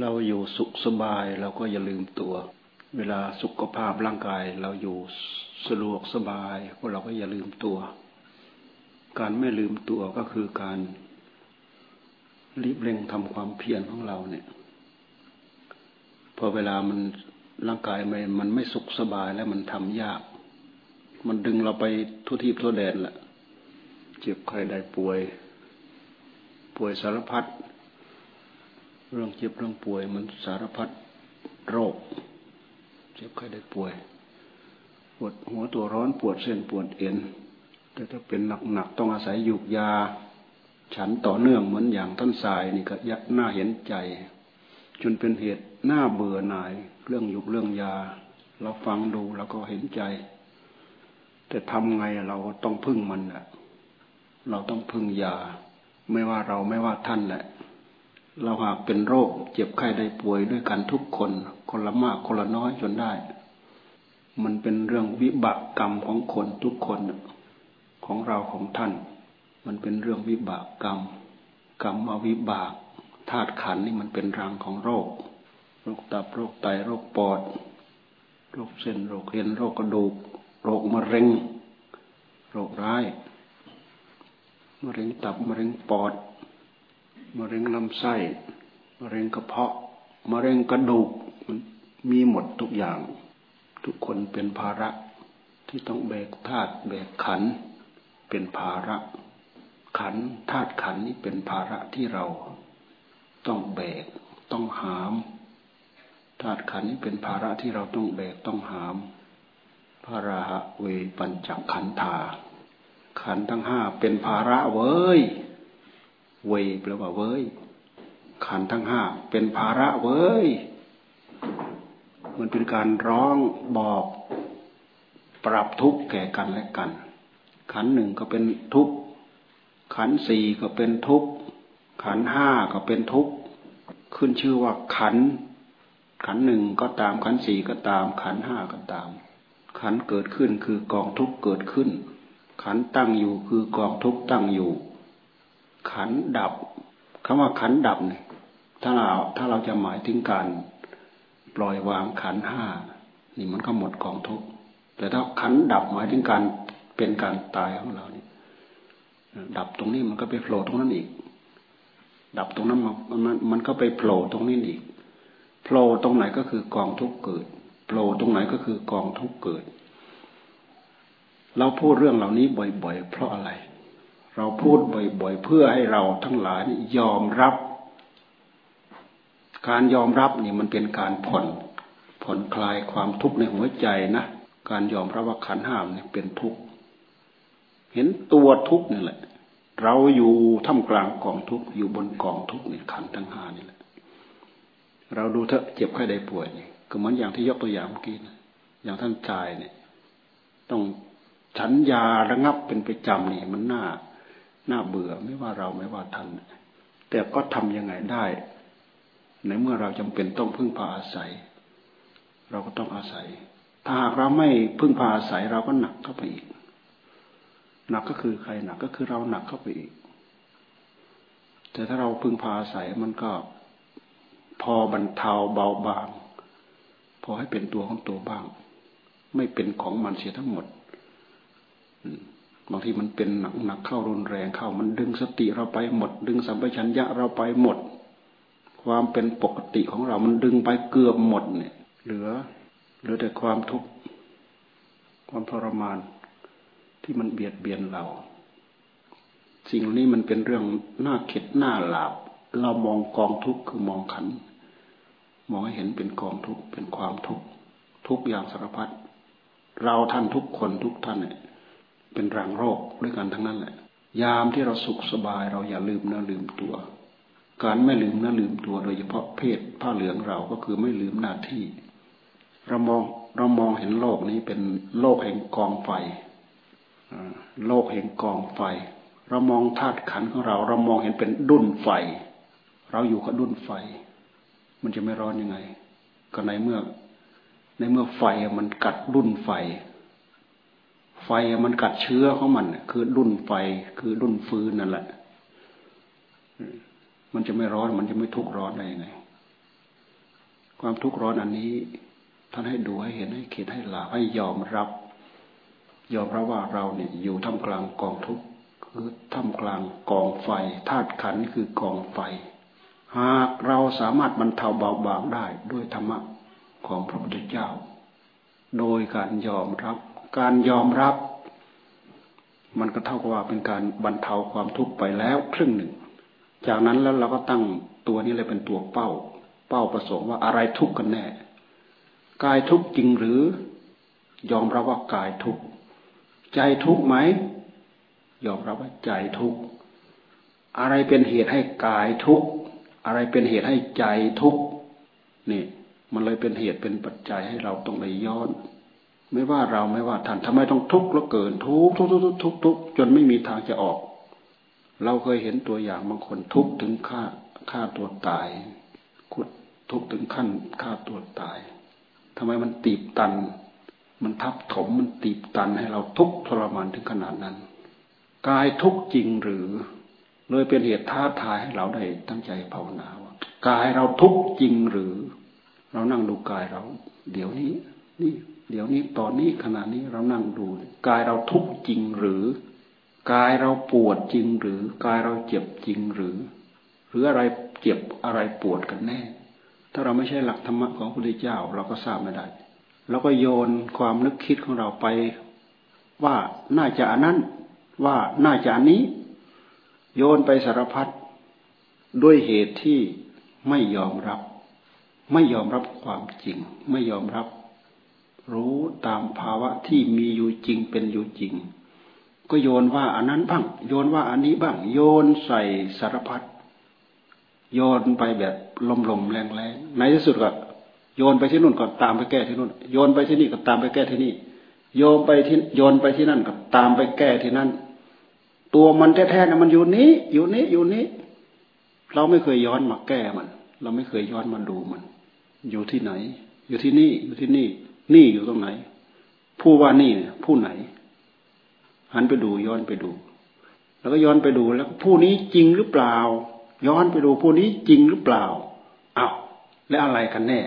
เราอยู่สุขสบายเราก็อย่าลืมตัว เวลาสุขภาพร่างกาย เราอยู่สะดวกสบายพวกเราก็อย่าลืมตัว การไม่ลืมตัวก็คือการรีบเร่งทำความเพียรของเราเนี่ย พอเวลามันร่างกายมันมันไม่สุขสบายแล้วมันทำยาก มันดึงเราไปทุทีทั่วแดนแหละเจ็บใครได้ป่วย ป่วยสารพัด เรื่องเจ็บเรื่องป่วยมันสารพัดโรค เจ็บใครได้ป่วยปวดหัวตัวร้อนปวดเส้นปวดเอ็น แต่ถ้าเป็นหนักๆต้องอาศัยยุกยา ฉันต่อเนื่องเหมือนอย่างท่านสายนี่ก็ยักหน้าเห็นใจ จนเป็นเหตุหน้าเบื่อหน่ายเรื่องยุกเรื่องยา เราฟังดูแล้วก็เห็นใจ แต่ทำไงเราต้องพึ่งมันแหละเราต้องพึ่งยา ไม่ว่าเราไม่ว่าท่านแหละ เราหากเป็นโรค เจ็บไข้ได้ป่วยด้วยกันทุกคน คนละมากคนละน้อยจนได้ มันเป็นเรื่องวิบากกรรมของคนทุกคนของเราของท่าน มันเป็นเรื่องวิบากกรรม กรรมอวิบากธาตุขันนี่มันเป็นรังของโรค โรคตับโรคไตโรคปอด โรคเส้นโรคเอ็นโรคกระดูก โรคมะเร็ง โรคร้ายมะเร็งตับมะเร็งปอด มะเร็งลำไส้มะเร็งกระเพาะมะเร็งกระดูกมันมีหมดทุกอย่าง ทุกคนเป็นภาระที่ต้องแบกธาตุแบกขัน เป็นภาระ ขันธาตุขันนี้เป็นภาระที่เรา ต้องแบกต้องหามธาตุขันนี้เป็นภาระที่เราต้องแบกต้องหามพระราหะเวปัญจขันธาขันทั้งห้าเป็นภาระเว้ย เวแปลว่าเว้ยขันทั้งห้าเป็นภาระเว้ย มันเป็นการร้องบอกปรับทุกข์แก่กันและกัน ขันหนึ่งก็เป็นทุกข์ ขันสี่ก็เป็นทุกข์ ขันห้าก็เป็นทุกข์ ขึ้นชื่อว่าขัน ขันหนึ่งก็ตาม ขันสี่ก็ตาม ขันห้าก็ตาม ขันเกิดขึ้นคือกองทุกข์เกิดขึ้น ขันตั้งอยู่คือกองทุกข์ตั้งอยู่ ขันดับคำว่าขันดับเนี่ยถ้าเราถ้าเราจะหมายถึงการปล่อยวางขันห้านี่มันก็หมดกองทุกข์แต่ถ้าขันดับหมายถึงการเป็นการตายของเราเนี่ยดับตรงนี้มันก็ไปโผล่ตรงนั้นอีก ดับตรงนั้นมันมันมันก็ไปโผล่ตรงนี้อีกโผล่ตรงไหนก็คือกองทุกข์เกิดโผล่ตรงไหนก็คือกองทุกข์เกิด เราพูดเรื่องเหล่านี้บ่อย ๆ เพราะอะไร เราพูดบ่อยๆ เพื่อให้เราทั้งหลายยอมรับ การยอมรับนี่มันเป็นการผ่อนผ่อนคลายความทุกข์ในหัวใจนะ การยอมรับว่าขันห้ามเนี่ยเป็นทุกข์เห็นตัวทุกข์นี่แหละ เราอยู่ท่ามกลางกองทุกข์อยู่บนกองทุกข์นี่ขันทั้งห้านี่แหละ เราดูเถอะเจ็บไข้ได้ป่วยนี่ก็เหมือนอย่างที่ยกตัวอย่างเมื่อกี้นะอย่างท่านชายเนี่ย ต้องฉันยาระงับเป็นประจำนี่มันน่า น่าเบื่อไม่ว่าเราไม่ว่าท่านแต่ก็ทํำยังไงได้ ในเมื่อเราจำเป็นต้องพึ่งพาอาศัย เราก็ต้องอาศัย ถ้าหากเราไม่พึ่งพาอาศัยเราก็หนักเข้าไปอีก หนักก็คือใครหนักก็คือเราหนักเข้าไปอีก แต่ถ้าเราพึ่งพาอาศัยมันก็พอบรรเทาเบาบาง พอให้เป็นตัวของตัวบ้าง ไม่เป็นของมันเสียทั้งหมด บางทีมันเป็นหนักหนักเข้ารุนแรงเข้า มันดึงสติเราไปหมด ดึงสัมปชัญญะเราไปหมด ความเป็นปกติของเรา มันดึงไปเกือบหมดเนี่ย เหลือ เหลือแต่ความทุกข์ความทรมานที่มันเบียดเบียนเรา สิ่งนี้มันเป็นเรื่องหน้าเข็ดหน้าหลาบ เรามองกองทุกข์คือมองขัน มองให้เห็นเป็นกองทุกข์เป็นความทุกข์ทุกอย่างสารพัดเราท่านทุกคนทุกท่านเนี่ย เป็นรังโรคด้วยกันทั้งนั้นแหละ ยามที่เราสุขสบายเราอย่าลืมนะลืมตัว การไม่ลืมนะลืมตัวโดยเฉพาะเพศผ้าเหลืองเราก็คือไม่ลืมหน้าที่ เรามองเรามองเห็นโลกนี้เป็นโลกแห่งกองไฟโลกแห่งกองไฟ เรามองธาตุขันของเรา เรามองเห็นเป็นดุนไฟ เราอยู่กับดุนไฟ มันจะไม่ร้อนยังไง ก็ในเมื่อในเมื่อไฟมันกัดดุนไฟ ไฟมันกัดเชื้อของมันคือดุนไฟคือดุนฟืนนั่นแหละ มันจะไม่ร้อนมันจะไม่ทุกข์ร้อนได้ยังไง ความทุกข์ร้อนอันนี้ ท่านให้ดูให้เห็นให้คิดให้ลาให้ยอมรับ ยอมรับว่าเราเนี่ย อยู่ท่ามกลางกองทุกข์คือท่ามกลางกองไฟธาตุขันคือกองไฟ หากเราสามารถบรรเทาเบาบางได้ด้วยธรรมะของพระพุทธเจ้า โดยการยอมรับ การยอมรับ มันก็เท่ากับว่าเป็นการบรรเทาความทุกข์ไปแล้วครึ่งหนึ่ง จากนั้นแล้วเราก็ตั้งตัวนี้เลยเป็นตัวเป้า เป้าประสงค์ว่าอะไรทุกข์กันแน่ กายทุกข์จริงหรือ ยอมรับว่ากายทุกข์ใจทุกข์ไหม ยอมรับว่าใจทุกข์อะไรเป็นเหตุให้กายทุกข์อะไรเป็นเหตุให้ใจทุกข์นี่ มันเลยเป็นเหตุเป็นปัจจัยให้เราต้องไปย้อน ไม่ว่าเราไม่ว่าท่านทำไมต้องทุกข์แล้วเกินทุกข์ทุกข์ทุกข์ทุกข์ทุกข์จนไม่มีทางจะออก เราเคยเห็นตัวอย่างบางคนทุกข์ถึงฆ่าฆ่าตัวตายขุดทุกข์ถึงขั้นฆ่าตัวตายทำไมมันตีบตัน มันทับถมมันตีบตันให้เราทุกข์ทรมานถึงขนาดนั้นกายทุกข์จริงหรือ เลยเป็นเหตุท้าทายให้เราได้ตั้งใจภาวนาว่ากายเราทุกข์จริงหรือ เรานั่งดูกายเรา เดี๋ยวนี้ นี่ เดี๋ยวนี้ตอนนี้ขณะนี้เรานั่งดูกายเราทุกข์จริงหรือกายเราปวดจริงหรือกายเราเจ็บจริงหรือ หรืออะไรเจ็บอะไรปวดกันแน่ ถ้าเราไม่ใช่หลักธรรมะของพระพุทธเจ้าเราก็ทราบไม่ได้เราก็โยนความนึกคิดของเราไป ว่าน่าจะอันนั้นว่าน่าจะอันนี้ โยนไปสารพัดด้วยเหตุที่ไม่ยอมรับ ไม่ยอมรับความจริง ไม่ยอมรับ รู้ตามภาวะที่มีอยู่จริงเป็นอยู่จริง ก็โยนว่าอันนั้นบ้าง โยนว่าอันนี้บ้าง โยนใส่สารพัดโยนไปแบบลมๆแรงๆในที่สุดก็โยนไปที่นู่นก็ตามไปแก้ที่นู่น โยนไปที่นี่ก็ตามไปแก้ที่นี่ โยนไปที่โยนไปที่นั่นก็ตามไปแก้ที่นั่น ตัวมันแท้ๆนะมันอยู่นี้ อยู่นี้อยู่นี้ เราไม่เคยย้อนมาแก้มัน เราไม่เคยย้อนมาดูมัน อยู่ที่ไหน อยู่ที่นี่อยู่ที่นี่ นี่อยู่ตรงไหน ผู้ว่านี่เนี่ยผู้ไหน หันไปดูย้อนไปดู แล้วก็ย้อนไปดูแล้วผู้นี้จริงหรือเปล่า ย้อนไปดูผู้นี้จริงหรือเปล่าอ้าวและอะไรกันแน่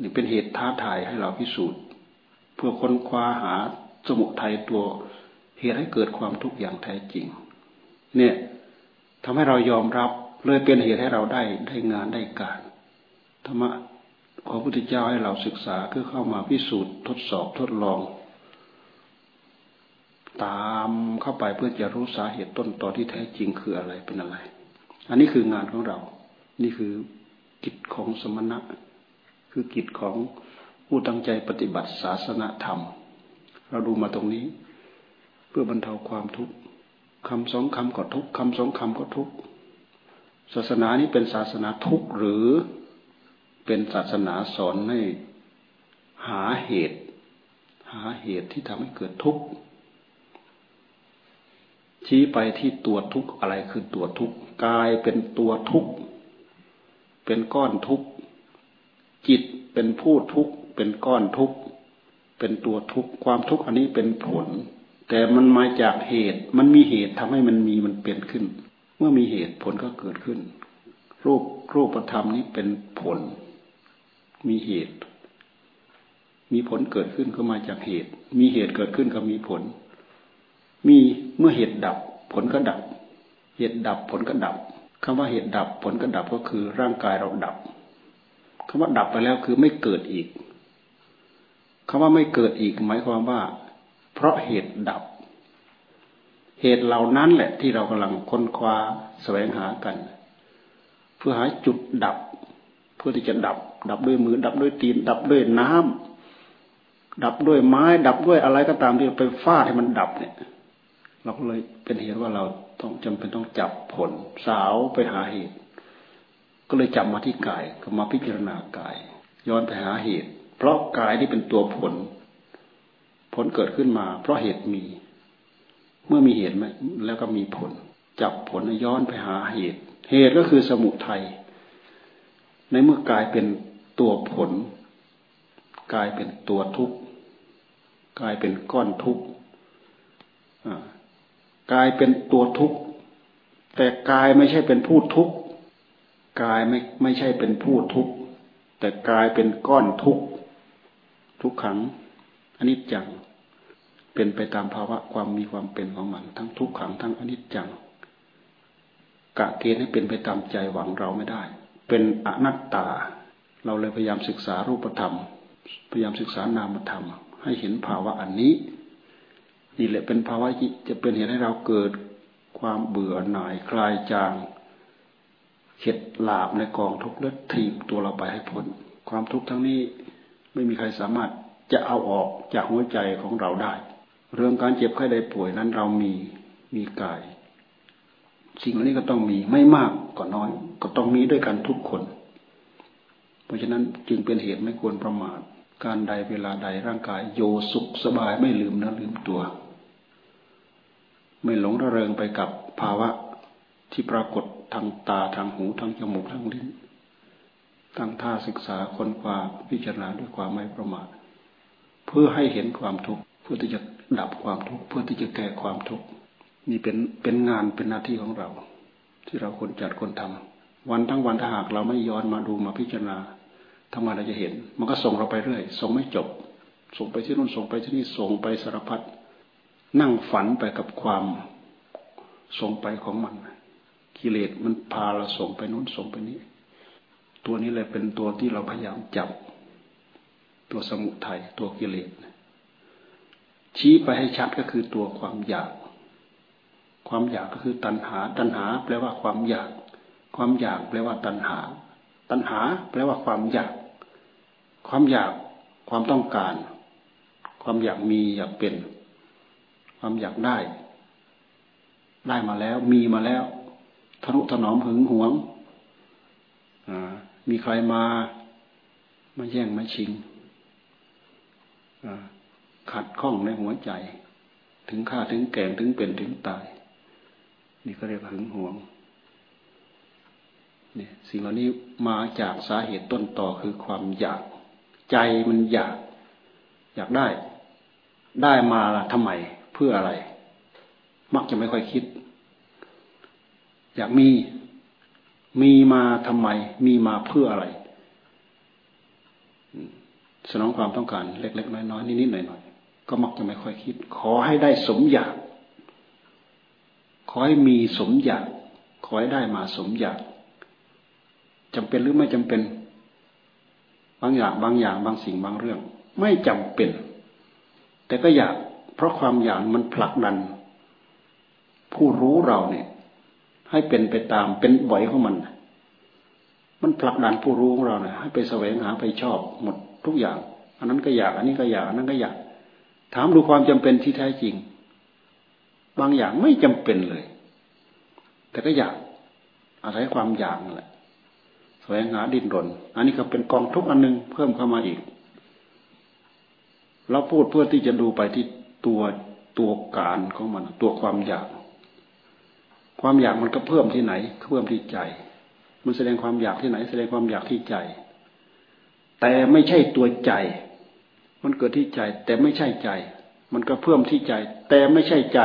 นี่เป็นเหตุท้าทายให้เราพิสูจน์ เพื่อค้นคว้าหาสมุทัยตัวเหตุให้เกิดความทุกข์อย่างแท้จริง เนี่ยทำให้เรายอมรับเลยเป็นเหตุให้เราได้ได้งานได้การธรรมะ พระพุทธเจ้าให้เราศึกษาเพื่อเข้ามาพิสูจน์ทดสอบทดลอง ตามเข้าไปเพื่อจะรู้สาเหตุต้นตอที่แท้จริงคืออะไรเป็นอะไร อันนี้คืองานของเรา นี่คือกิจของสมณะ คือกิจของผู้ตั้งใจปฏิบัติศาสนาธรรม เราดูมาตรงนี้ เพื่อบรรเทาความทุกข์คำสองคำก็ทุกข์คำสองคำก็ทุกข์ศาสนานี้เป็นศาสนาทุกข์หรือ เป็นศาสนาสอนให้หาเหตุ หาเหตุที่ทำให้เกิดทุกข์ชี้ไปที่ตัวทุกข์อะไรคือตัวทุกข์กายเป็นตัวทุกข์เป็นก้อนทุกข์จิตเป็นผู้ทุกข์เป็นก้อนทุกข์เป็นตัวทุกข์ความทุกข์อันนี้เป็นผล แต่มันมาจากเหตุ มันมีเหตุทำให้มันมีมันเปลี่ยนขึ้น เมื่อมีเหตุผลก็เกิดขึ้น รูปรูปธรรมนี้เป็นผล มีเหตุ มีผลเกิดขึ้นก็มาจากเหตุ มีเหตุเกิดขึ้นก็มีผล มีเมื่อเหตุดับ ผลก็ดับ เหตุดับผลก็ดับคำว่าเหตุดับผลก็ดับก็คือร่างกายเราดับคำว่าดับไปแล้วคือไม่เกิดอีกคำว่าไม่เกิดอีกหมายความว่า เพราะเหตุดับ เหตุเหล่านั้นแหละที่เรากำลังค้นคว้าแสวงหากัน เพื่อหาจุดดับ เพื่อที่จะดับ ดับด้วยมือ ดับด้วยตีน ดับด้วยน้ำดับด้วยไม้ ดับด้วยอะไรก็ตามที่ไปฟาดให้มันดับเนี่ย เราก็เลยเป็นเหตุว่าเราต้องจำเป็นต้องจับผลสาวไปหาเหตุ ก็เลยจับมาที่กายก็มาพิจารณากาย ย้อนไปหาเหตุ เพราะกายที่เป็นตัวผล ผลเกิดขึ้นมา เพราะเหตุมี เมื่อมีเหตุไหมแล้วก็มีผล จับผลย้อนไปหาเหตุ เหตุก็คือสมุทัยในเมื่อกายเป็น ตัวผล กลายเป็นตัวทุกข์กลายเป็นก้อนทุกข์กายเป็นตัวทุกข์แต่กายไม่ใช่เป็นผู้ทุกข์กายไม่ไม่ใช่เป็นผู้ทุกข์แต่กายเป็นก้อนทุกข์ทุกขังอนิจจัง เป็นไปตามภาวะความมีความเป็นของมัน ทั้งทุกขังทั้งอนิจจังกะเกณฑ์ให้เป็นไปตามใจหวังเราไม่ได้ เป็นอนัตตา เราเลยพยายามศึกษารูปธรรม พยายามศึกษานามธรรม ให้เห็นภาวะอันนี้ นี่แหละเป็นภาวะจะเป็นเหตุให้เราเกิดความเบื่อหน่ายคลายจาง เข็ดหลาบในกองทุกข์และถีบตัวเราไปให้พ้นความทุกข์ทั้งนี้ไม่มีใครสามารถจะเอาออกจากหัวใจของเราได้ เรื่องการเจ็บไข้ได้ป่วยนั้นเรามีมีกาย สิ่งเหล่านี้ก็ต้องมีไม่มากก็น้อย ก็ต้องมีด้วยกันทุกคน ราะฉะนั้นจึงเป็นเหตุไม่ควรประมาท การใดเวลาใดร่างกายโยสุขสบายไม่ลืมนะลืมตัว ไม่หลงระเริงไปกับภาวะที่ปรากฏทางตาทางหูทางจมูกทางลิ้นตั้งท่าศึกษาคนคว้าพิจารณาด้วยความไม่ประมาท เพื่อให้เห็นความทุกข์เพื่อที่จะดับความทุกข์เพื่อที่จะแก้ความทุกข์นี่เป็นเป็นงานเป็นหน้าที่ของเรา ที่เราควรจัดควรทำวันทั้งวันถ้าหากเราไม่ย้อนมาดูมาพิจารณา ทำไมเราจะเห็น มันก็ส่งเราไปเรื่อย ส่งไม่จบ ส่งไปที่นู่นส่งไปที่นี่ส่งไปสารพัดนั่งฝันไปกับความส่งไปของมัน กิเลสมันพาเราส่งไปนู้นส่งไปนี้ ตัวนี้เลยเป็นตัวที่เราพยายามจับ ตัวสมุทัยตัวกิเลสชี้ไปให้ชัดก็คือตัวความอยาก ความอยากก็คือตัณหา ตัณหา แปลว่าความอยาก ความอยากแปลว่าตัณหา ตัณหา แปลว่าความอยาก ความอยากความต้องการ ความอยากมีอยากเป็น ความอยากได้ ได้มาแล้ว มีมาแล้วทะนุถนอมหึงหวงมีใครมามาแย่งมาชิงขัดข้องในหัวใจ ถึงฆ่าถึงแก่งถึงเป็นถึงตาย นี่ก็เรียกหึงหวงเนี่ยสิ่งเหล่านี้มาจากสาเหตุต้นต่อคือความอยาก ใจมันอยาก อยากได้ ได้มาละทำไมเพื่ออะไร มักจะไม่ค่อยคิด อยากมี มีมาทำไม มีมาเพื่ออะไรสนองความต้องการเล็กๆน้อยๆนิดๆหน่อยๆก็มักจะไม่ค่อยคิด ขอให้ได้สมอยาก ขอให้มีสมอยาก ขอให้ได้มาสมอยากจำเป็นหรือไม่จำเป็น บางอย่างบางอย่างบางสิ่งบางเรื่อง ไม่จำเป็น แต่ก็อยากเพราะความอยากมันผลักดัน ผู้รู้เราเนี่ย ให้เป็นไปตามเป็นบ่อยของมัน มันผลักดันผู้รู้ของเราเนี่ยให้ไปแสวงหาไปชอบหมดทุกอย่าง อันนั้นก็อยากอันนี้ก็อยากอันนั้นก็อยาก ถามดูความจำเป็นที่แท้จริง บางอย่างไม่จำเป็นเลย แต่ก็อยากอาศัยความอยากนั่นแหละ แสวงหาดิ้นรน อันนี้ก็เป็นกองทุกอันนึงเพิ่มเข้ามาอีก เราพูดเพื่อที่จะดูไปที่ตัวตัวการของมัน ตัวความอยาก ความอยากมันก็เพิ่มที่ไหนเพิ่มที่ใจ มันแสดงความอยากที่ไหน แสดงความอยากที่ใจ แต่ไม่ใช่ตัวใจ มันเกิดที่ใจ แต่ไม่ใช่ใจ มันก็เพิ่มที่ใจ แต่ไม่ใช่ใจ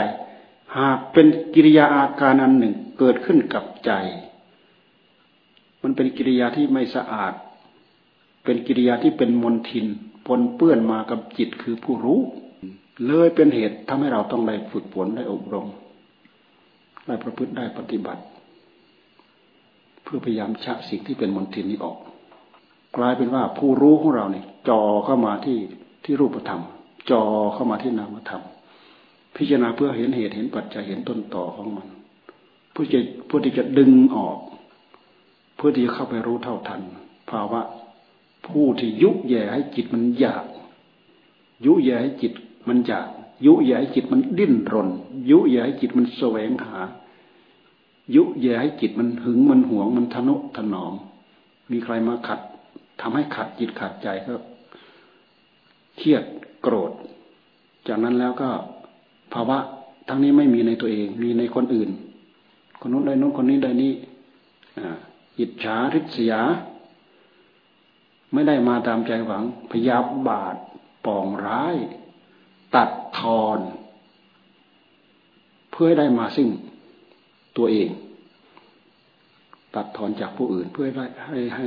หากเป็นกิริยาอาการอันหนึ่งเกิดขึ้นกับใจ มันเป็นกิริยาที่ไม่สะอาด เป็นกิริยาที่เป็นมลทินปนเปื้อนมากับจิตคือผู้รู้ เลยเป็นเหตุทำให้เราต้องได้ฝึกฝนได้อบรม ได้ประพฤติได้ปฏิบัติ เพื่อพยายามชะสิ่งที่เป็นมลทินนี้ออก กลายเป็นว่าผู้รู้ของเราเนี่ยจ่อเข้ามาที่ที่รูปธรรมจ่อเข้ามาที่นามธรรม พิจารณาเพื่อเห็นเหตุเห็นปัจจัยเห็นต้นต่อของมันเพื่อจะเพื่อที่จะดึงออก เพื่อที่จะเข้าไปรู้เท่าทัน ภาวะผู้ที่ยุแย่ให้จิตมันอยาก ยุแย่ให้จิตมันอยาก ยุแย่ให้จิตมันดิ้นรน ยุแย่ให้จิตมันแสวงหา ยุแย่ให้จิตมันหึงมันหวงมันทะนุถนอม มีใครมาขัดทำให้ขัดจิตขัดใจก็เครียดโกรธ จากนั้นแล้วก็ภาวะทั้งนี้ไม่มีในตัวเอง มีในคนอื่น คนนู้นได้นู้นคนนี้ได้นี้อิ อิจฉาริษยา ไม่ได้มาตามใจหวัง พยาบาทปองร้าย ตัดทอน เพื่อให้ได้มาซึ่งตัวเอง ตัดทอนจากผู้อื่น เพื่อให้ให้ให้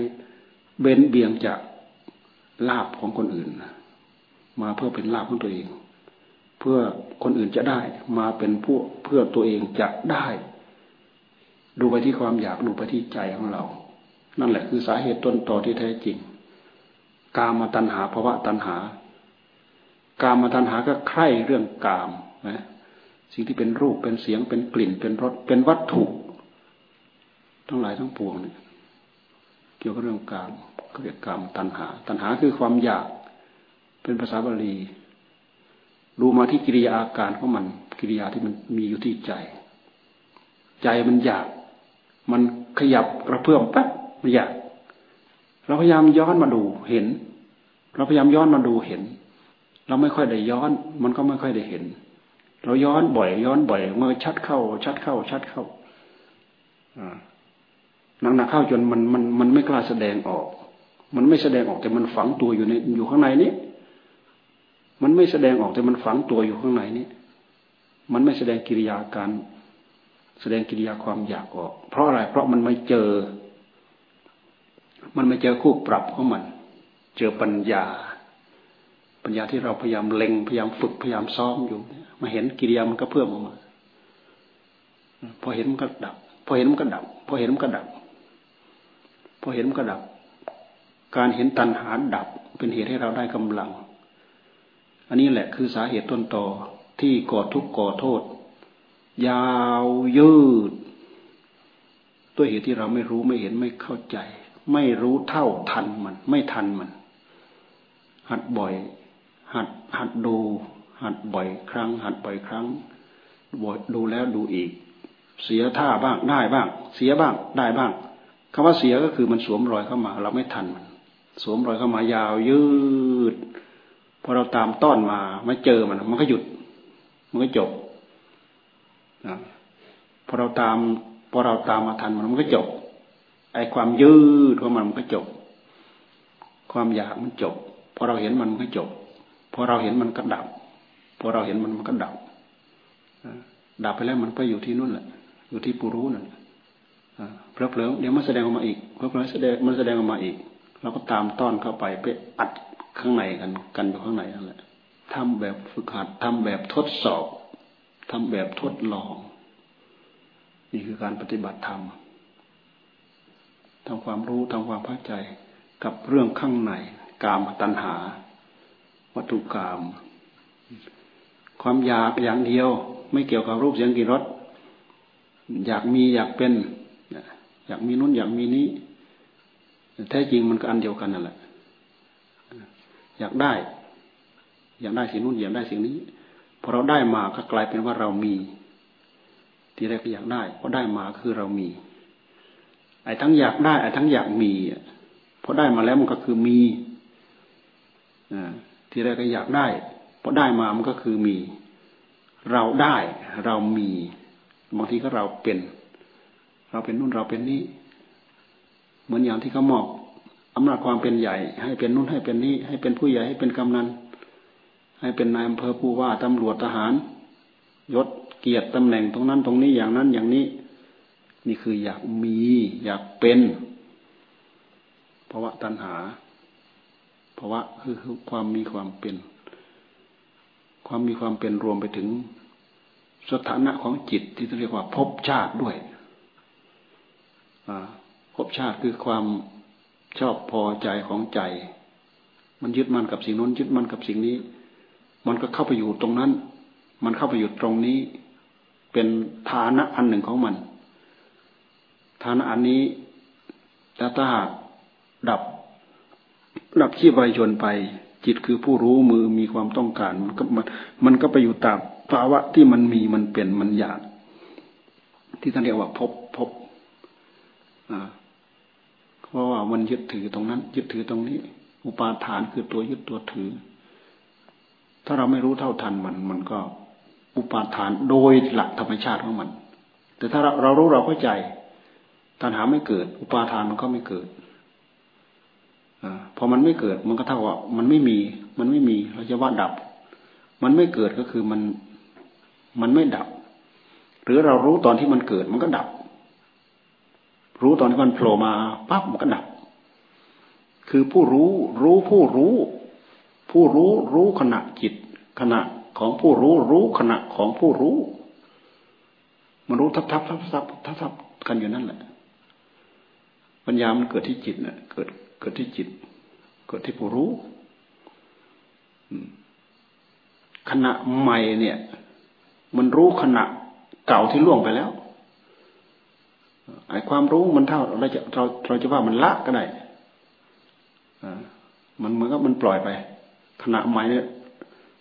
เบนเบียงจากลาบของคนอื่น มาเพื่อเป็นลาบของตัวเอง เพื่อคนอื่นจะได้ มาเป็นผู้เพื่อตัวเองจะได้ ดูไปที่ความอยากดูไปที่ใจของเรา นั่นแหละคือสาเหตุต้นต่อที่แท้จริง กามาตัณหาภาวะตัณหา กามาตัณหาก็ใคร่เรื่องกามนะสิ่งที่เป็นรูปเป็นเสียงเป็นกลิ่นเป็นรสเป็นวัตถุ ทั้งหลายทั้งปวงเนี่ยเกี่ยวกับเรื่องกามเรียกกามตัณหา ตัณหาคือความอยาก เป็นภาษาบาลีดูมาที่กิริยาอาการของมัน กิริยาที่มันมีอยู่ที่ใจ ใจมันอยาก มันขยับกระเพื่อมแป๊บมันอยากเราพยายามย้อนมาดูเห็น เราพยายามย้อนมาดูเห็น เราไม่ค่อยได้ย้อน มันก็ไม่ค่อยได้เห็น เราย้อนบ่อย ย้อนบ่อยเมื่อชัดเข้า ชัดเข้า ชัดเข้าหนักๆเข้าจนมันมันมันไม่กล้าแสดงออก มันไม่แสดงออกแต่มันฝังตัวอยู่ในอยู่ข้างในนี้มันไม่แสดงออกแต่มันฝังตัวอยู่ข้างในนี้มันไม่แสดงกิริยาการ แสดงกิริยาความอยากออก เพราะอะไร เพราะมันไม่เจอ มันไม่เจอคู่ปรับของมัน เจอปัญญา ปัญญาที่เราพยายามเล็งพยายามฝึกพยายามซ้อมอยู่มาเห็นกิริยามันก็เพิ่มออกมา พอเห็นมันก็ดับ พอเห็นมันก็ดับ พอเห็นมันก็ดับ พอเห็นมันก็ดับ การเห็นตัณหาดับ เป็นเหตุให้เราได้กำลัง อันนี้แหละคือสาเหตุต้นตอที่ก่อทุกข์ก่อโทษ ยาวยืดด้วเหตุที่เราไม่รู้ไม่เห็นไม่เข้าใจ ไม่รู้เท่าทันมัน ไม่ทันมัน หัดบ่อย หัดหัดดู หัดบ่อยครั้ง หัดบ่อยครั้งบ่อยดูแล้วดูอีก เสียท่าบ้างได้บ้าง เสียบ้างได้บ้างคำว่าเสียก็คือมันสวมรอยเข้ามา เราไม่ทันมัน สวมรอยเข้ามายาวยืดพอเราตามต้อนมาไม่เจอมัน มันก็หยุด มันก็จบ พอเราตามพอเราตามมาทันมันก็จบ ไอ้ความยืดของมันมันก็จบ ความอยากมันจบ พอเราเห็นมันมันก็จบ พอเราเห็นมันก็ดับ พอเราเห็นมันมันก็ดับ ดับไปแล้วมันก็อยู่ที่นู่นแหละ อยู่ที่ปูรู้นั่นเพลอเพลเดี๋ยวมันแสดงออกมาอีกเพลอเพลแสดงมันแสดงออกมาอีก เราก็ตามต้อนเข้าไปไปอัดข้างในกัน กันอยู่ข้างในนั่นแหละทำแบบฝึกหัดทำแบบทดสอบ ทำแบบทดลอง นี่คือการปฏิบัติธรรมทำความรู้ทำความเข้าใจกับเรื่องข้างในกามตัณหา วัตถุกรรมความอยากอย่างเดียว ไม่เกี่ยวกับรูปเสียงกลิ่นรสอยากมีอยากเป็น อยากมีนู้นอยากมีนี้แท้จริงมันก็อันเดียวกันนั่นแหละ อยากได้ อยากได้สิ่งนู้นอยากได้สิ่งนี้ พอเราได้มาก็กลายเป็นว่าเรามี ที่แรกก็อยากได้พอได้มาคือเรามี ไอ้ทั้งอยากได้ไอ้ทั้งอยากมีพอได้มาแล้วมันก็คือมีอที่แรกก็อยากได้พอได้มามันก็คือมี เราได้เรามีบางทีก็เราเป็น เราเป็นนู่นเราเป็นนี้เหมือนอย่างที่เขามอบอำนาจความเป็นใหญ่ ให้เป็นนู่นให้เป็นนี้ ให้เป็นผู้ใหญ่ให้เป็นกำนัน ให้เป็นนายอำเภอผู้ว่าตำรวจทหารยศเกียรติตำแหน่งตรงนั้นตรงนี้อย่างนั้นอย่างนี้ นี่คืออยากมี อยากเป็นภาวะตัณหาภาวะคือความมีความเป็น ความมีความเป็นรวมไปถึงสถานะของจิตที่เรียกว่า ภพชาติด้วยภพชาติคือความชอบพอใจของใจ มันยึดมั่นกับสิ่งนู้นยึดมั่นกับสิ่งนี้ มันก็เข้าไปอยู่ตรงนั้น มันเข้าไปอยู่ตรงนี้ เป็นฐานะอันหนึ่งของมัน ฐานะอันนี้แต่ถ้าดับ ดับขี้ใบชนไป จิตคือผู้รู้มือมีความต้องการ มันก็มันมันก็ไปอยู่ตามภาวะที่มันมีมันเป็นมันอยาก ที่ท่านเรียกว่าพบพบอ่าเพราะว่ามันยึดถือตรงนั้น ยึดถือตรงนี้ อุปาทานคือตัวยึดตัวถือ ถ้าเราไม่รู้เท่าทันมัน มันก็อุปาทานโดยหลักธรรมชาติของมัน แต่ถ้าเราเรารู้เราเข้าใจตัณหาไม่เกิด อุปาทานมันก็ไม่เกิดอพอมันไม่เกิด มันก็เท่ากับมันไม่มี มันไม่มี เราจะว่าดับ มันไม่เกิดก็คือมันมันไม่ดับ หรือเรารู้ตอนที่มันเกิด มันก็ดับ รู้ตอนที่มันโผล่มาปั๊บมันก็ดับ คือผู้รู้รู้ผู้รู้ ผู้รู้รู้ขณะจิต ขณะของผู้รู้รู้ขณะของผู้รู้ มันรู้ทับทับทับทับทับทับกันอยู่นั่นแหละ ปัญญามันเกิดที่จิตนะเกิดเกิดที่จิต เกิดที่ผู้รู้ขณะใหม่เนี่ย มันรู้ขณะเก่าที่ล่วงไปแล้วไอ้ความรู้มันเท่าเราจะเราเราจะว่ามันละก็ได้มันเหมือนกับมันปล่อยไป ขณะใหม่เนี่ย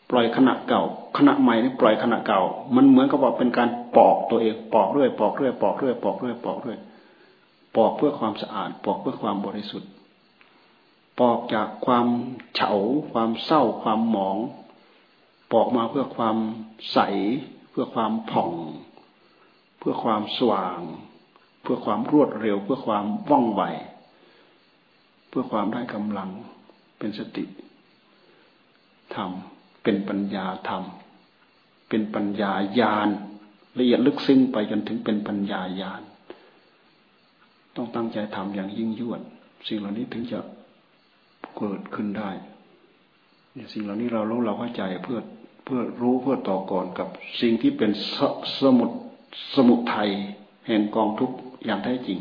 ปล่อยขณะเก่า ขณะใหม่นี่ปล่อยขณะเก่า มันเหมือนกับว่าเป็นการปอกตัวเองปอกเรื่อยปอกเรื่อยปอกเรื่อยปอกเรื่อยปอกเรื่อยปอกเพื่อความสะอาด ปอกเพื่อความบริสุทธิ์ ปอกจากความเฉา ความเศร้า ความหมอง ปอกมาเพื่อความใส เพื่อความผ่อง เพื่อความสว่าง เพื่อความรวดเร็ว เพื่อความว่องไว เพื่อความได้กำลังเป็นสติ ธรรม เป็นปัญญาธรรม เป็นปัญญาญาณละเอียดลึกซึ้งไปจนถึงเป็นปัญญาญาณต้องตั้งใจทำอย่างยิ่งยวด สิ่งเหล่านี้ถึงจะเกิดขึ้นได้สิ่งเหล่านี้เรารู้เราเข้าใจเพื่อเพื่อรู้เพื่อต่อกรกับสิ่งที่เป็นสสมุดสมุทไทยแห่งกองทุกอย่างแท้จริง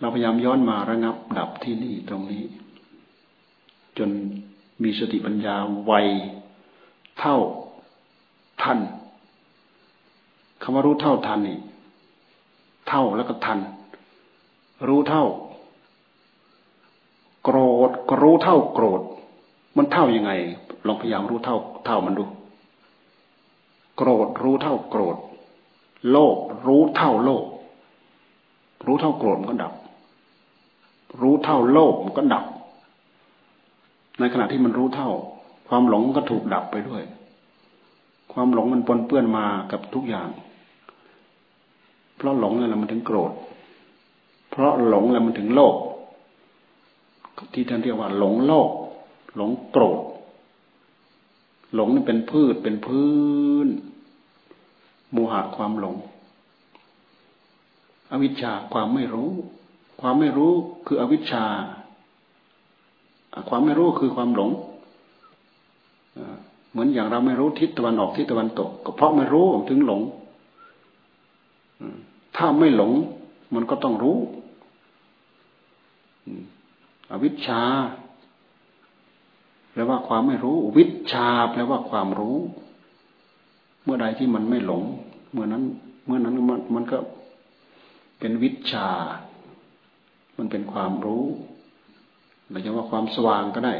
เราพยายามย้อนมาระงับดับที่นี่ตรงนี้ จน มีสติปัญญาไวเท่าทันคำว่ารู้เท่าทันนี่เท่าแล้วก็ทัน รู้เท่า โกรธก็รู้เท่าโกรธ มันเท่ายังไงลองพยายามรู้เท่า เท่ามันดู โกรธรู้เท่าโกรธ โลภรู้เท่าโลภรู้เท่าโกรธมันก็ดับ รู้เท่าโลกมันก็ดับ ในขณะที่มันรู้เท่า ความหลงก็ถูกดับไปด้วย ความหลงมันปนเปื้อนมากับทุกอย่าง เพราะหลงแล้วมันถึงโกรธ เพราะหลงแล้วมันถึงโลกที่ท่านเรียกว่า หลงโลกหลงโกรธ หลงนี่เป็นพืชเป็นพื้นโมหะความหลง อวิชชาความไม่รู้ ความไม่รู้คืออวิชชา ความไม่รู้คือความหลงเหมือนอย่างเราไม่รู้ทิศตะวันออกทิศตะวันตก ก็เพราะไม่รู้ถึงหลงถ้าไม่หลง มันก็ต้องรู้อวิชชาแปลว่าความไม่รู้ วิชาแปลว่าความรู้ เมื่อใดที่มันไม่หลง เมื่อนั้น เมื่อนั้นมันมันก็เป็นวิชา มันเป็นความรู้ เราจะว่าความสว่างก็ได้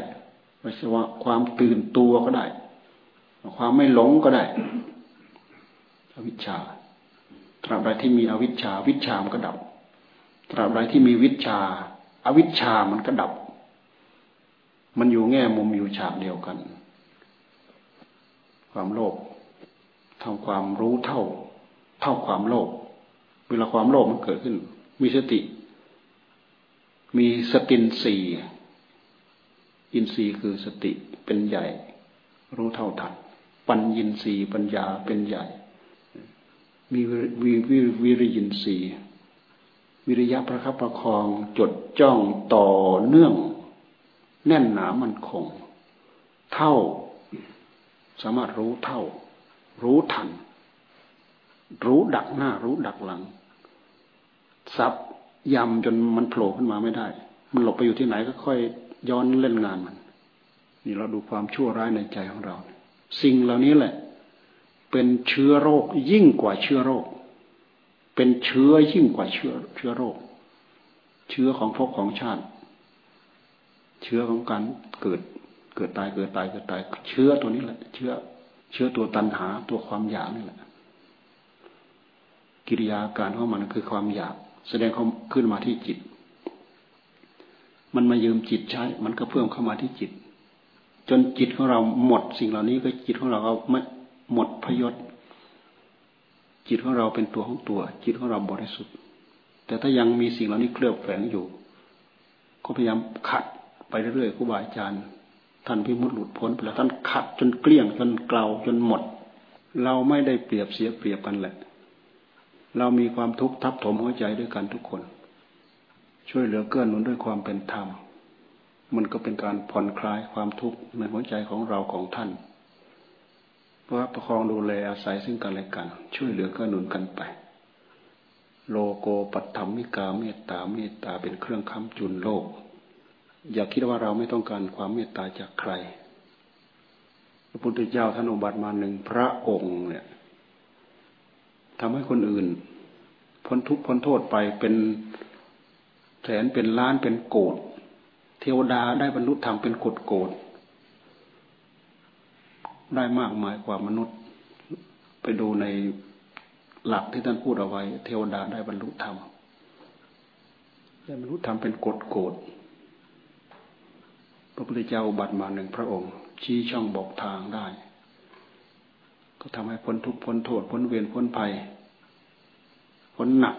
เราจะว่าความตื่นตัวก็ได้ ความไม่หลงก็ได้ อวิชชา ตราบใดที่มีอวิชชา วิชามันก็ดับ ตราบใดที่มีวิชา อวิชชามันก็ดับ มันอยู่แง่มุมอยู่ฉากเดียวกัน ความโลภทำความรู้เท่า เท่าความโลภเวลาความโลภมันเกิดขึ้น มีสติ มีสตินสี อินทรีย์คือสติเป็นใหญ่ รู้เท่าทัน ปัญญินทรีย์ปัญญาเป็นใหญ่ มีวิวิวิริยินทรีย์วิริยะประคับประคองจดจ้องต่อเนื่อง แน่นหนามันคง เท่า สามารถรู้เท่า รู้ทัน รู้ดักหน้า รู้ดักหลังซับยำจนมันโผล่ขึ้นมาไม่ได้ มันหลบไปอยู่ที่ไหนก็ค่อย ย้อนเล่นงานมัน นี่เราดูความชั่วร้ายในใจของเรา สิ่งเหล่านี้แหละ เป็นเชื้อโรคยิ่งกว่าเชื้อโรค เป็นเชื้อยิ่งกว่าเชื้อเชื้อโรค เชื้อของภพของชาติ เชื้อของการเกิดเกิดตายเกิดตายเกิดตาย เชื้อตัวนี้แหละ เชื้อ เชื้อตัวตัณหาตัวความอยากนี่แหละ กิริยาการของมันคือความอยาก แสดงเขาขึ้นมาที่จิต มันมายืมจิตใช้ มันก็เพิ่มเข้ามาที่จิต จนจิตของเราหมดสิ่งเหล่านี้ก็จิตของเราก็ไม่หมดพยศ จิตของเราเป็นตัวของตัว จิตของเราบริสุทธิ์ แต่ถ้ายังมีสิ่งเหล่านี้เคลือบแฝงอยู่ ก็พยายามขัดไปเรื่อยๆครูบาอาจารย์ ท่านพิมุตหลุดพ้นไปแล้วท่านขัดจนเกลี้ยงจนเกลาจนหมด เราไม่ได้เปรียบเสียเปรียบกันแหละ เรามีความทุกข์ทับถมหัวใจด้วยกันทุกคน ช่วยเหลือเกื้อหนุนด้วยความเป็นธรรม มันก็เป็นการผ่อนคลายความทุกข์ในหัวใจของเราของท่านเพราะประคองดูแลอาศัยซึ่งกันและกัน ช่วยเหลือเกื้อหนุนกันไป โลโกปัตถมิกาเมตตาเมตตาเป็นเครื่องค้ำจุนโลก อย่าคิดว่าเราไม่ต้องการความเมตตาจากใคร พระพุทธเจ้าท่านอุบัติมาหนึ่งพระองค์เนี่ยทำให้คนอื่น พ้นทุกข์พ้นโทษไปเป็น แสนเป็นล้านเป็นโกดเทวดาได้บรรลุธรรมเป็นกดโกดได้มากมายกว่ามนุษย์ ไปดูในหลักที่ท่านพูดเอาไว้ เทวดาได้บรรลุธรรมได้บรรลุธรรมเป็นกดโกดพระพุทธเจ้าบัตรมาหนึ่งพระองค์ ชี้ช่องบอกทางได้ ก็ทำให้พ้นทุกข์พ้นโทษพ้นเวรพ้นภัยพ้นหนัก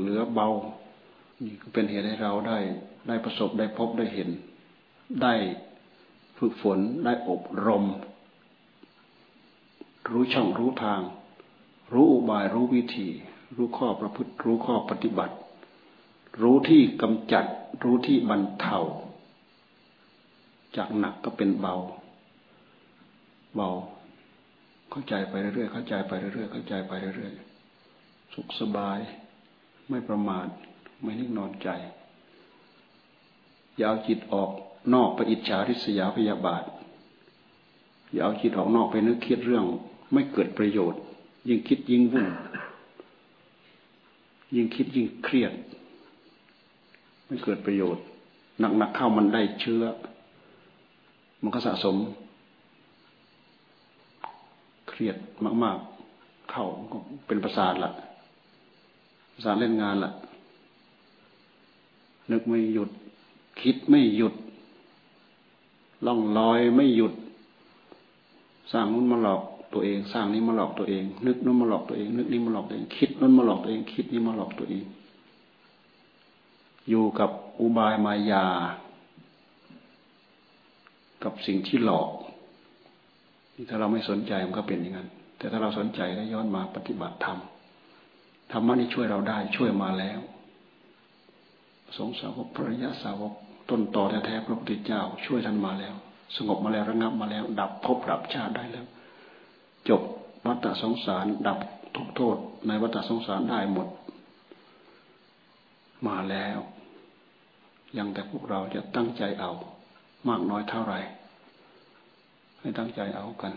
เหลือเบา นี่ก็เป็นเหตุให้เราได้ ได้ประสบได้พบได้เห็น ได้ฝึกฝนได้อบรม รู้ช่องรู้ทาง รู้อุบายรู้วิธี รู้ข้อประพฤติ รู้ข้อปฏิบัติ รู้ที่กำจัด รู้ที่บรรเทาจากหนักก็เป็นเบา เบา เข้าใจไปเรื่อยๆเข้าใจไปเรื่อยๆเข้าใจไปเรื่อยๆสุขสบายไม่ประมาท ไม่นิ่งนอนใจ อย่าเอาจิตออกนอกไปอิจฉาริษยาพยาบาท อย่าเอาจิตออกนอกไปนึกคิดเรื่อง ไม่เกิดประโยชน์ ยิ่งคิดยิ่งวุ่น ยิ่งคิดยิ่งเครียด ไม่เกิดประโยชน์หนักๆเข้ามันได้เชื้อ มันก็สะสม เครียดมาก ๆ เข้าก็เป็นประสาทละประสาทเล่นงานละ นึกไม่หยุด คิดไม่หยุด ล่องลอยไม่หยุด สร้างนู้นมาหลอกตัวเอง สร้างนี้มาหลอกตัวเอง นึกนู้นมาหลอกตัวเอง นึกนี้มาหลอกตัวเอง คิดนู้นมาหลอกตัวเอง คิดนี้มาหลอกตัวเอง อยู่กับอุบายมายา กับสิ่งที่หลอกถ้าเราไม่สนใจมันก็เป็นอย่างนั้น แต่ถ้าเราสนใจแล้วย้อนมาปฏิบัติธรรมธรรมะนี้ช่วยเราได้ช่วยมาแล้ว สงสาวกพระยะสาวกต้นต่อแท้ๆพระพุทธเจ้า ช่วยท่านมาแล้ว สงบมาแล้วระงับมาแล้ว ดับภพดับชาติได้แล้ว จบวัฏสงสารดับทุกโทษ ในวัฏสงสารได้หมด มาแล้ว ยังแต่พวกเราจะตั้งใจเอา มากน้อยเท่าไหร่ ให้ตั้งใจเอากัน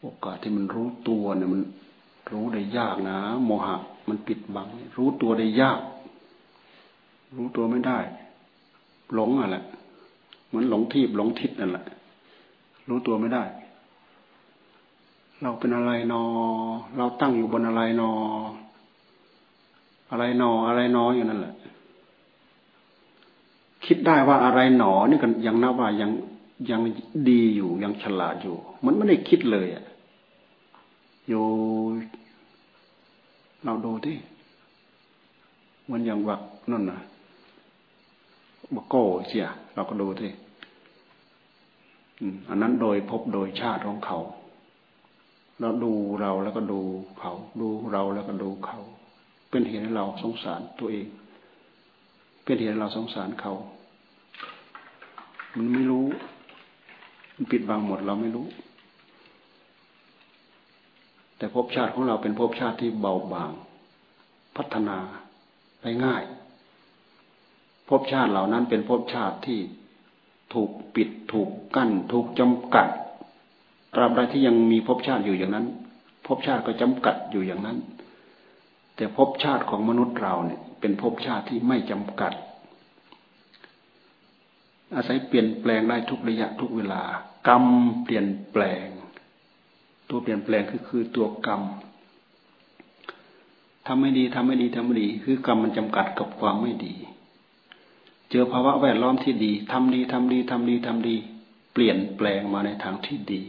โอกาสที่มันรู้ตัวเนี่ยมันรู้ได้ยากนะ โมหะ มันปิดบัง รู้ตัวได้ยาก รู้ตัวไม่ได้ หลงอะแหละเหมือนหลงทีบหลงทิศนั่นแหละ รู้ตัวไม่ได้ เราเป็นอะไรนอ เราตั้งอยู่บนอะไรนอ อะไรนออะไรนออย่างนั้นแหละ คิดได้ว่าอะไรหนอนี่กันยังนับว่ายังยังดีอยู่ยังฉลาดอยู่ มันไม่ได้คิดเลยอะอยู่เราดูที่มันยังวักนั่นนะ บโก้เสียเราก็ดูที่อันนั้นโดยพบโดยชาติของเขา เราดูเราแล้วก็ดูเขา ดูเราแล้วก็ดูเขา เป็นเหตุให้เราสงสารตัวเอง เป็นเหตุให้เราสงสารเขา มันไม่รู้ มันปิดบังหมดเราไม่รู้ แต่ภพชาติของเราเป็นภพชาติที่เบาบาง พัฒนาได้ง่าย ภพชาติเหล่านั้นเป็นภพชาติที่ถูกปิดถูกกั้น ถูกจำกัดตราบใดที่ยังมีภพชาติอยู่อย่างนั้นภพชาติก็จำกัดอยู่อย่างนั้น แต่ภพชาติของมนุษย์เราเนี่ย เป็นภพชาติที่ไม่จำกัด อาศัยเปลี่ยนแปลงได้ทุกระยะทุกเวลา กรรมเปลี่ยนแปลง ตัวเปลี่ยนแปลงคือคือตัวกรรมทำไม่ดีทำไม่ดีทำไม่ดี คือกรรมมันจำกัดกับความไม่ดี เจอภาวะแวดล้อมที่ดีทำดีทำดีทำดีทำดี เปลี่ยนแปลงมาในทางที่ดี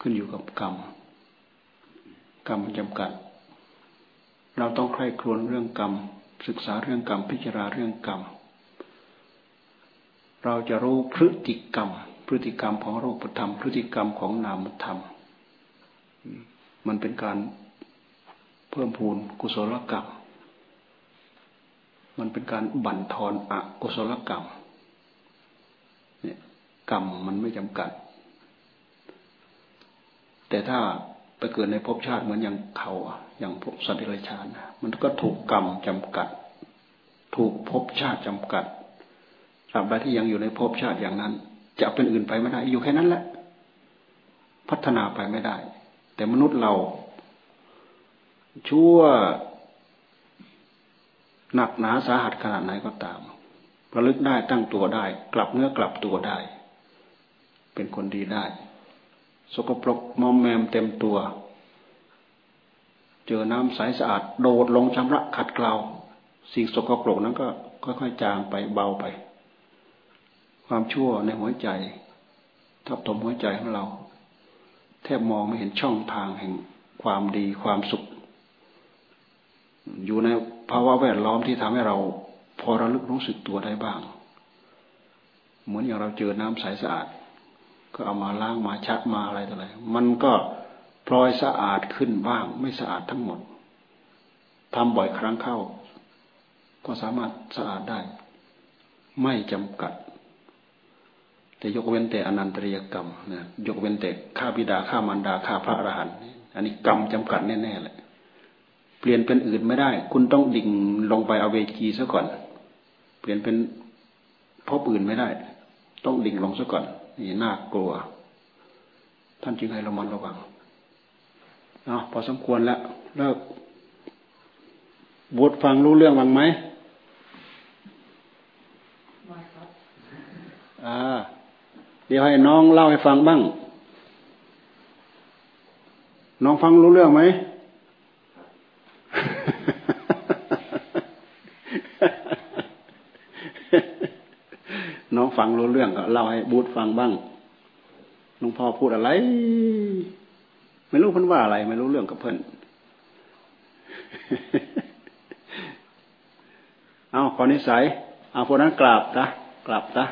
ขึ้นอยู่กับกรรม กรรมจำกัด เราต้องใคร่ครวญเรื่องกรรม ศึกษาเรื่องกรรม พิจารณาเรื่องกรรม เราจะรู้พฤติกรรม พฤติกรรมของรูปธรรม พฤติกรรมของนามธรรม มันเป็นการเพิ่มพูนกุศลกรรม มันเป็นการบั่นทอนอกุศลกรรมเนี่ยกรรมมันไม่จำกัด แต่ถ้าไปเกิดในภพชาติเหมือนอย่างเขาอย่างพวกสัตว์เดรัจฉานมันก็ถูกกรรมจำกัด ถูกภพชาติจำกัดตราบใดที่ยังอยู่ในภพชาติอย่างนั้น จะเป็นอื่นไปไม่ได้ อยู่แค่นั้นแหละ พัฒนาไปไม่ได้ แต่มนุษย์เราชั่ว หนักหนาสาหัสขนาดไหนก็ตาม ระลึกได้ตั้งตัวได้ กลับเนื้อกลับตัวได้ เป็นคนดีได้ สกปรกมอมแมมเต็มตัว เจอน้ำใสสะอาด โดดลงชำระขัดเกลาสิ่งสกปรกนั้นก็ค่อยๆจางไปเบาไป ความชั่วในหัวใจ ทับถมหัวใจของเรา แทบมองไม่เห็นช่องทางแห่งความดีความสุข อยู่ใน ภาวะแวดล้อมที่ทำให้เรา พอระลึกรู้สึกตัวได้บ้าง เหมือนอย่างเราเจอน้ำใสสะอาด ก็เอามาล้างมาชักมาอะไรต่ออะไรมันก็พลอยสะอาดขึ้นบ้าง ไม่สะอาดทั้งหมดทำบ่อยครั้งเข้า ก็สามารถสะอาดได้ ไม่จำกัด แต่ยกเว้นแต่อนันตริยกรรมนะยกเว้นแต่ฆ่าบิดาฆ่ามารดาฆ่าพระอรหันต์อันนี้กรรมจำกัดแน่ๆเลย เปลี่ยนเป็นอื่นไม่ได้ คุณต้องดิ่งลงไปเอาเวจีซะก่อน เปลี่ยนเป็นพบอื่นไม่ได้ ต้องดิ่งลงซะก่อนนี่น่ากลัว ท่านจึงให้เรามันระวังเอาพอสมควรแล้วเลิกบทฟังรู้เรื่องบ้างไหมอ่าเดี๋ยวให้น้องเล่าให้ฟังบ้าง น้องฟังรู้เรื่องไหมน้อง ฟังรู้เรื่องก็เล่าให้บูธฟังบ้างหลวงพ่อพูดอะไร ไม่รู้เพิ่นว่าอะไร ไม่รู้เรื่องกับเพิ่นเอาขอนิสัยเอาพวกนั้นกราบนะกราบนะ